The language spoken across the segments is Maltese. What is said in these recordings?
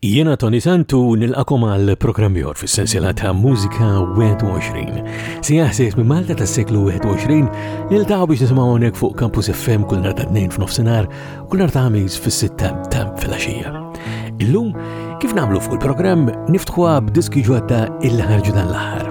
Jiena Tony Santu nilqakom għal programm jor fis-sensiela ta' Mużika 21. Si jaħsejs minn Malta tas-seklu 21 li ltaw biex nisimgħu hawnhekk fuq Campus FM kull nhar ta' tnejn f'nofsinhar u kull nhar ta' ħamis fis-sitta ta' filgħaxija. Illum kif nagħmlu fuq il-programm niftħuha b'diski ġodda il-ħarġu dan l-aħħar.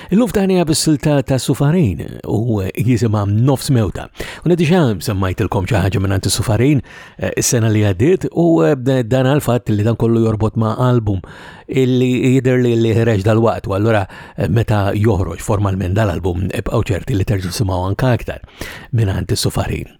Illum ftaħnija bis-silta ta' Sufarin u jisimha Nofs Mewta. U nediġa semmajtilkom xi ħaġa minn Sufarin eh, is-sena li għaddiet u eh, dan għal fatt li dan kollu jorbot ma' album illi jidher li li ħreġ dal-waqt u allura eh, meta joħroġ formalment dal-album ibqgħu ċerti li terġu simgħu anka aktar minn Sufarin.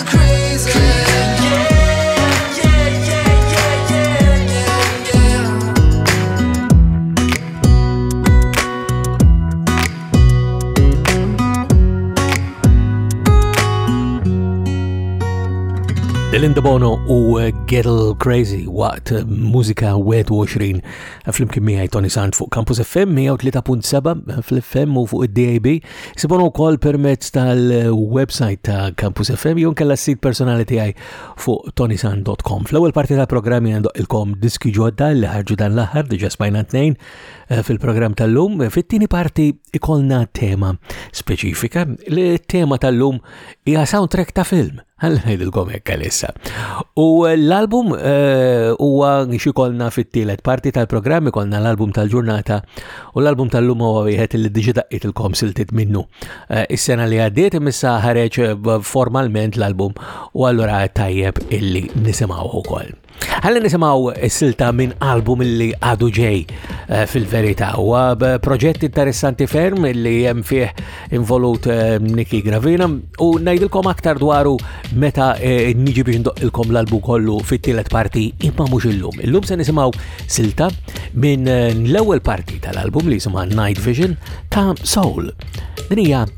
Linda Bono u uh, Gettle Crazy waqt uh, mużika 21 uh, fl-imkien miħaj Tony Sand fuq Campus FM 103.7 fl-FM u fuq id-DAB Sibonu wkoll permezz tal-website ta' Campus FM jew kella s-sit personali tiegħi fuq tonisan.com. Fl-ewwel parti tal-programm jien ilkom diski ġodda li ħarġu dan l-aħħar diġà smajna tnejn eh, fil-programm tal-lum. Fit-tieni parti ikolna tema speċifika. Li tema tal-lum hija soundtrack ta' film. Għalla ngħidilkom hekk għalissa. U eh, l-album eh, huwa uh, xikolna fit-tielet parti tal-programm ikolna l-album tal-ġurnata u l-album tal-lum huwa wieħed li diġi daqqit il-kom siltit minnu. Uh, Is-sena li għaddiet imissa ħareġ formalment l-album u allura tajjeb illi nisimgħu wkoll. Ħalli nisimgħu silta minn album li għadu ġej eh, fil-verità. Huwa eh, proġett interessanti ferm li hemm fih involut eh, Niki Gravina u ngħidilkom aktar dwaru meta niġi biex ndoqqilkom l-albu kollu fit-tielet parti imma mhux illum. Illum se nisimgħu silta minn l-ewwel parti tal-album li jisimha Night Vision ta' Soul. Din hija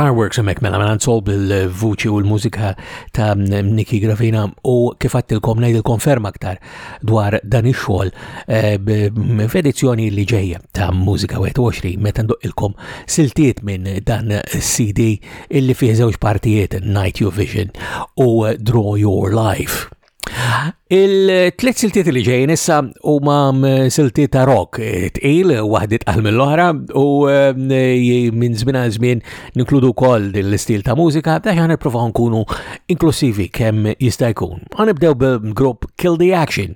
Fireworks emmek mela mela nsob bil-vuċi u l-mużika ta' Niki Gravina u kif għattilkom najd il-konferma aktar dwar dan ix-xogħol eh, f'edizzjoni li ġejja ta' Mużika 21 meta ndoq ilkom siltiet minn dan CD illi fih żewġ partijiet Night Your Vision u Draw Your Life. Il-tliet siltiet li ġejjin issa huma mm, siltiet ta' rock eh, tqil waħdit għal mill-oħra u eh, minn żmien għal żmien ninkludu wkoll din l-istil ta' mużika biex ħan nippruvaw nkunu inklusivi kemm jista' jkun. Ħanibdew bil-grupp Kill the Action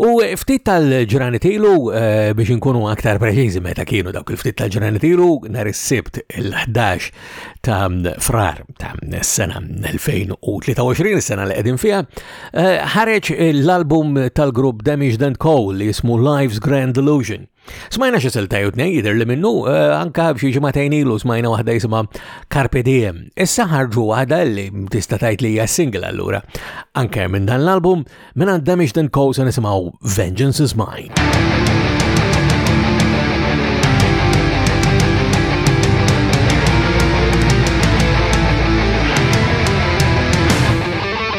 U ftit tal-ġranet ilu eh, biex inkunu aktar preċiżi meta kienu dawk il-ftit tal-ġranet ilu nhar is-Sibt il-11 ta' frar ta' s-sena 2023, is-sena li qegħdin fiha, eh, ħareġ l-album tal-grupp Damage Don't Call li jismu Life's Grand Illusion. Smajna xi silta jew tnej jidher li minnu eh, anka xi ġimagħtejn ilu smajna waħda jisimha Carpe Diem. Issa ħarġu waħda li tista' tgħid li hija single allura. Anke minn dan l-album minn għand Damaged and Co se nisimgħu Vengeance is Mine.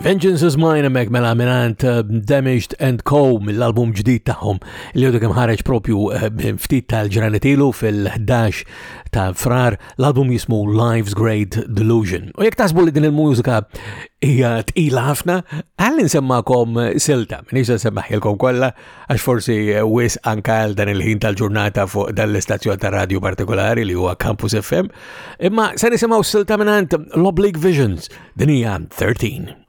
Vengeance is Mine emmek mela minant eh, Damaged and Co mill-album ġdid tagħhom li għodu kemm ħareġ propju eh, ftit tal-ġranetilu fil-11 ta' frar l-album jismu Life's Great Delusion. U jekk tasbu li din il-mużika hija tqila ħafna, għalli nsemmakom silta, minix se semmaħilkom kollha għax forsi wis anka għal dan il-ħin tal-ġurnata fuq dan l-istazzjon ta' radju partikolari li huwa Campus FM, imma se nisimgħu silta minant l-Oblique Visions din hija 13.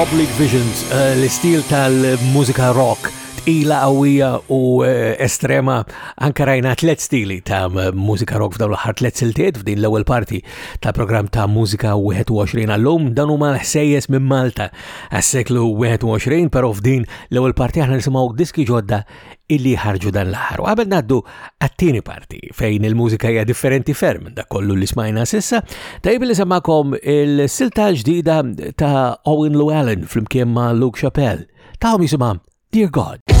Oblique Visions, l-istil tal-mużika rock tqila qawwija u estrema anke rajna tliet stili ta' mużika rock f'dawn l-aħħar tliet siltiet f'din l-ewwel parti ta' programm ta' mużika 21 għallum dan huma ħsejjes minn Malta għas-seklu 21 però f'din l-ewwel parti aħna nisimgħu diski ġodda illi ħarġu dan l-aħħar. U qabel ngħaddu għat-tieni parti fejn il-mużika hija differenti ferm da kollu li smajna sissa, tajb li samakom il-silta ġdida ta' Owen Llewellyn flimkien ma' Luke Chappelle. Tawhom jisimha Dear God.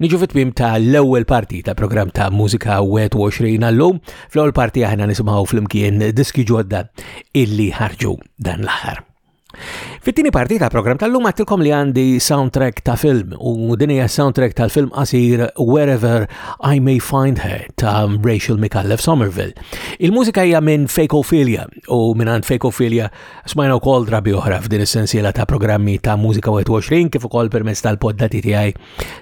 Niġu fit-tmim ta' l-ewwel parti ta' programm ta' Mużika 21 għallum. Fl-ewwel parti aħna nisimgħu flimkien diski ġodda illi ħarġu dan l-aħħar. Fit-tieni parti ta' programm tal-lum għattilkom li għandi soundtrack ta' film u din hija soundtrack tal-film qasir Wherever I May Find Her ta' Rachel Micallef Somerville. Il-mużika hija minn Fakophilia u minn għand Fakophilia smajna wkoll drabi oħra f'din is-sensiela ta' programmi ta' Mużika 21 kif ukoll permezz tal-poddati tiegħi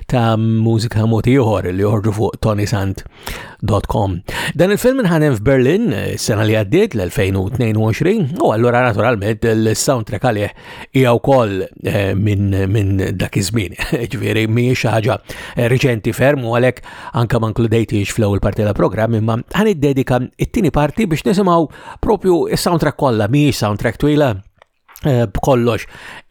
ta' mużika mod ieħor li joħorġu fuq tonisant.com. Dan il-film inħanem f'Berlin sena li għaddiet l-2022 u allura naturalment il-soundtrack għalih hija wkoll eh, minn min dak iż-żmien. Ġifieri mhijiex ħaġa eh, riċenti ferm u għalhekk anke ma nkludejtix fl-ewwel parti tal-programm imma ħan iddedika it-tieni parti biex nisimgħu propju is-soundtrack kollha mhijiex soundtrack twila Eh, b'kollox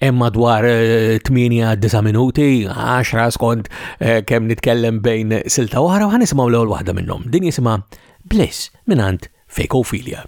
hemm madwar 8-9 eh, minuti, 10 skont eh, kemm nitkellem bejn silta oħra u ħanisimgħu l-ewwel waħda minnhom. Din jisimha Bliss mingħand Fejkofilja.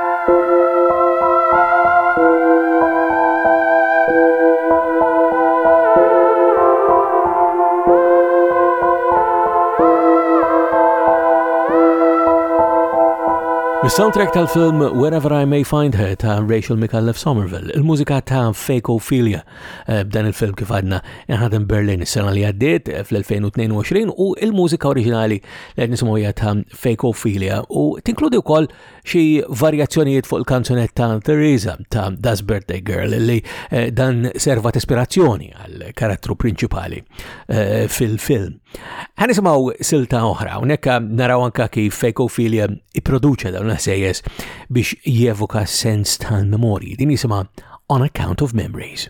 Mis-soundtrack tal-film Wherever I May Find Her ta' Rachel McAuliffe Somerville, il-mużika ta' Fake Ophelia eh, b'dan il-film kif għadna inħadem Berlin is-sena li għaddiet eh, fl-2022 u il-mużika oriġinali li qed nisimgħu ta' Fake Ophelia u tinkludi wkoll xi varjazzjonijiet fuq il-kanzunetta Theresa ta' Das Birthday Girl li eh, dan serva t-ispirazzjoni għal karattru prinċipali eh, fil-film. Għan nisimaw silta oħra, unekka naraw anka kif Fekofilia iproduċa dawn l-ħsejjes biex jevoka sens tal-memorji. Din jisima On Account of Memories.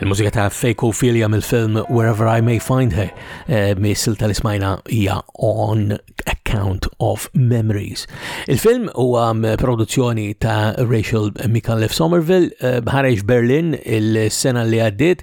Il-mużika ta' Fejku Filia mill-film Wherever I May Find Her eh, misil tal-ismajna hija on Account of Memories. Il-film huwa mm, produzzjoni ta' Rachel Micallef Somerville eh, ħareġ Berlin il-sena li għaddiet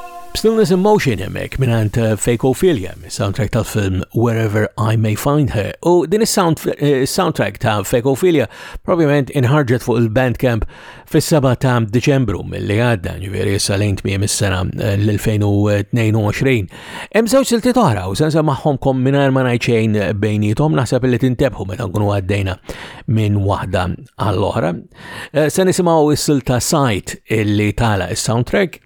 B'stlu nisimgħu x'in hemm hekk mingħand Fakeophilia, soundtrack tal-film Wherever I May Find Her. U din is-soundtrack eh, ta' Fakeophilia propjament inħarġet fuq il-Bandcamp fis-7 ta' Deċembru mill-li għadda, ġifieri issa lejn tmiem is-sena eh, l-2022. Hemm żewġ siltiet oħra u sensa magħhom kom mingħajr ma ngħid xejn bejnietom naħseb li tintebħu meta nkunu għaddejna minn waħda għall-oħra. Eh, se nisimgħu s-silta sajt illi tala is-soundtrack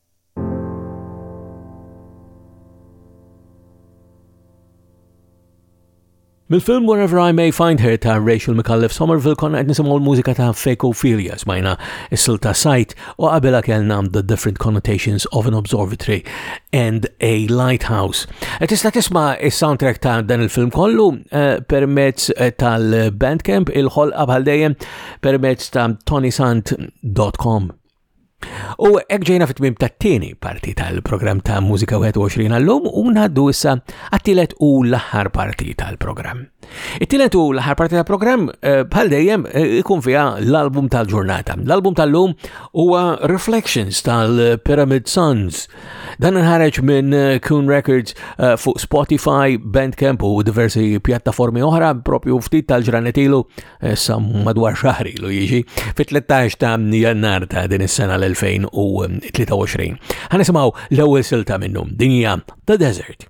Mill-film Wherever I May Find Her ta' Rachel McAuliffe Somerville konna qed nisimgħu l-mużika ta' Fecophilia smajna is-sil ta' Sajt u qabela kellna The Different Connotations of an Observatory and a Lighthouse. E tista' tisma' is-soundtrack ta' dan il-film kollu eh, permezz eh, tal-Bandcamp il-ħolqa bħal dejjem permezz ta' tonysant.com. U hekk ġejna fit-tmim tat-tieni parti tal-programm ta' Mużika 21 għallum u ngħaddu issa għat-tielet u l-aħħar parti tal-programm. It-tielet u l-aħħar parti tal-programm eh, bħal dejjem eh, ikun fiha l-album tal-ġurnata. L-album tal-lum huwa Reflections tal-Pyramid Sons. Dan inħareġ minn eh, Kun Records fuq Spotify, Bandcamp u diversi pjattaformi oħra propju ftit tal-ġranetilu sa madwar xahri lu jiġi fit-13 ta' jannar ta' din is-sena l-2023. Ħanisimgħu l-ewwel silta minnum dinja The Desert.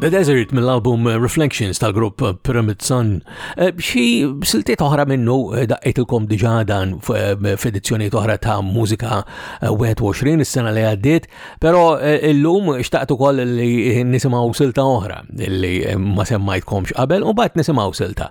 The Desert mill-album Reflections tal-grupp Pyramid Sun. Eh, xi siltiet oħra minnu eh, daqqejtilkom diġà dan eh, f'edizzjonijiet oħra ta' mużika 21 is-sena li għaddiet, però illum xtaqt ukoll li nisimgħu silta oħra li ma semmajtkomx qabel u bat nisimgħu silta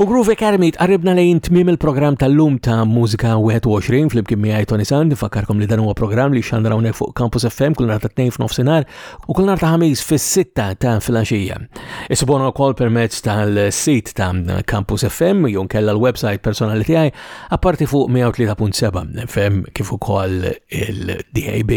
U Groove Academy tqarribna lejn tmiem il-programm tal-lum ta' Mużika 21 fl-imkien miegħi Tony Sand, fakkarkom li dan huwa programm li xandra hawnhekk fuq Campus FM kull nhar ta' tnejn f'nofsinhar u kull nhar ta' ħamis fis-sitta ta' filgħaxija. Isibona wkoll permezz tal-sit ta' Campus FM jew kella l-website personali tiegħi apparti fuq 103.7 FM kif ukoll il-DAB.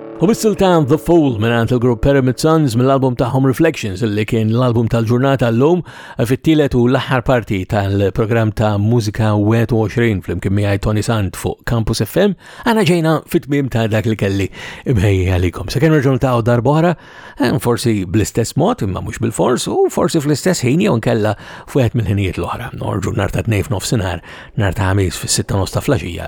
U bis-sultan The Fool mingħand il-grupp Pyramid Sons mill-album tagħhom Reflections li kien l-album tal-ġurnata llum fit-tielet u l-aħħar parti tal-programm ta' Mużika 21 flimkien miegħi Tony Sant fuq Campus FM, għana ġejna fit-tmiem ta' dak li kelli imħejji għalikom. Se kien raġun ta' darbohra, eh, forsi bl-istess mod imma mhux bil-fors u forsi fl-istess ħin jew nkella fuqet mill-ħinijiet l-oħra. Norġu nar ta' tnejf nofsinhar, nar ta' ħamis fis-sitta nofs ta' flaxija